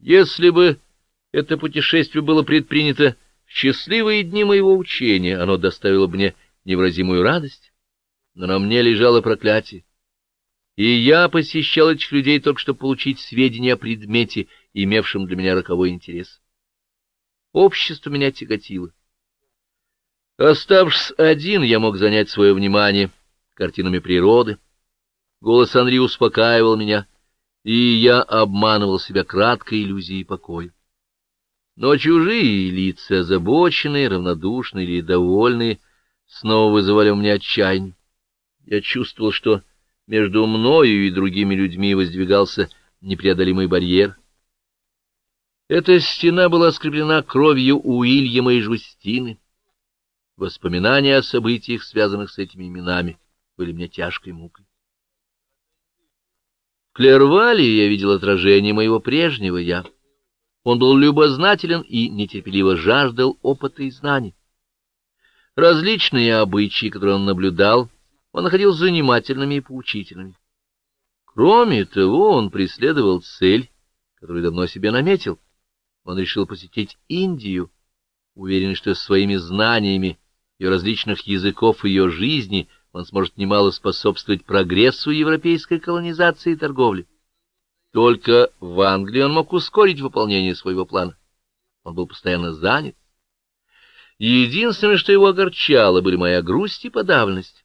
Если бы это путешествие было предпринято в счастливые дни моего учения, оно доставило мне невразимую радость, но на мне лежало проклятие. И я посещал этих людей только чтобы получить сведения о предмете, имевшем для меня роковой интерес. Общество меня тяготило. Оставшись один, я мог занять свое внимание картинами природы. Голос Анри успокаивал меня, и я обманывал себя краткой иллюзией покоя. Но чужие лица, озабоченные, равнодушные или довольные, снова вызывали у меня отчаяние. Я чувствовал, что между мною и другими людьми воздвигался непреодолимый барьер. Эта стена была скреплена кровью Уильяма и Жустины. Воспоминания о событиях, связанных с этими именами, были мне тяжкой мукой. В Клервале я видел отражение моего прежнего «я». Он был любознателен и нетерпеливо жаждал опыта и знаний. Различные обычаи, которые он наблюдал, он находил занимательными и поучительными. Кроме того, он преследовал цель, которую давно себе наметил. Он решил посетить Индию, уверенный, что своими знаниями ее различных языков и ее жизни он сможет немало способствовать прогрессу европейской колонизации и торговли. Только в Англии он мог ускорить выполнение своего плана. Он был постоянно занят. Единственное, что его огорчало, были моя грусть и подавленность.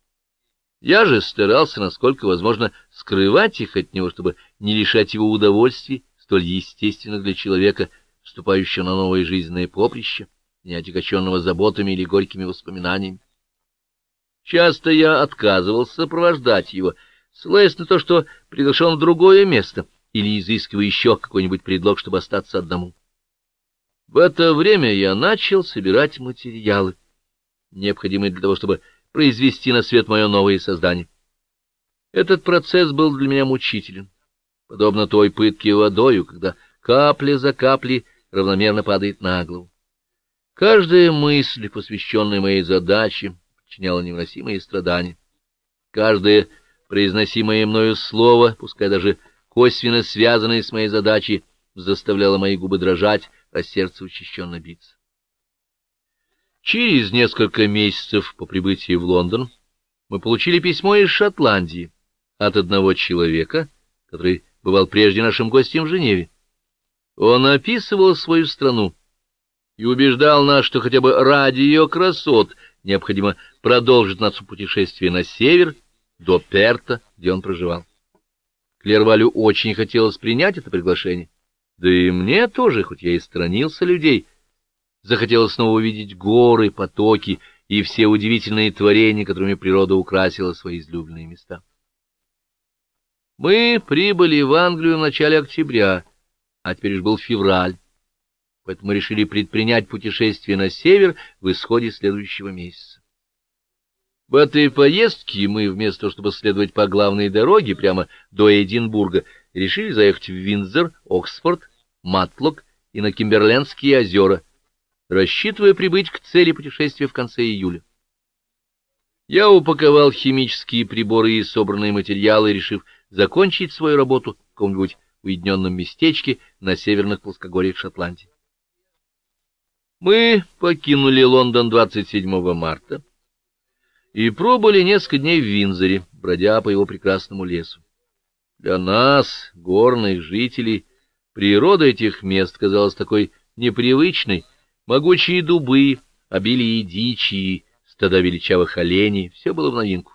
Я же старался, насколько возможно, скрывать их от него, чтобы не лишать его удовольствий, столь естественных для человека, вступающего на новое жизненное поприще, не отягощенного заботами или горькими воспоминаниями. Часто я отказывался сопровождать его, ссылаясь на то, что приглашен в другое место, или изыскивая еще какой-нибудь предлог, чтобы остаться одному. В это время я начал собирать материалы, необходимые для того, чтобы произвести на свет мое новое создание. Этот процесс был для меня мучителен, подобно той пытке водою, когда капля за каплей равномерно падает на голову. Каждая мысль, посвященная моей задаче, причиняла невыносимые страдания. Каждое произносимое мною слово, пускай даже косвенно связанное с моей задачей, заставляло мои губы дрожать, а сердце учащенно биться. Через несколько месяцев по прибытии в Лондон мы получили письмо из Шотландии от одного человека, который бывал прежде нашим гостем в Женеве. Он описывал свою страну и убеждал нас, что хотя бы ради ее красот необходимо продолжить наше путешествие на север, до Перта, где он проживал. Клервалю очень хотелось принять это приглашение. Да и мне тоже, хоть я и сторонился людей, захотелось снова увидеть горы, потоки и все удивительные творения, которыми природа украсила свои излюбленные места. Мы прибыли в Англию в начале октября, а теперь уж был февраль, поэтому мы решили предпринять путешествие на север в исходе следующего месяца. В этой поездке мы, вместо того, чтобы следовать по главной дороге прямо до Эдинбурга, решили заехать в Виндзор, Оксфорд, Матлок и на Кимберлендские озера, рассчитывая прибыть к цели путешествия в конце июля. Я упаковал химические приборы и собранные материалы, решив закончить свою работу в каком-нибудь уединенном местечке на северных плоскогорьях Шотландии. Мы покинули Лондон 27 марта и пробыли несколько дней в Винзоре, бродя по его прекрасному лесу. Для нас, горных жителей, природа этих мест казалась такой непривычной, могучие дубы, обилие дичи, стада величавых оленей — все было в новинку.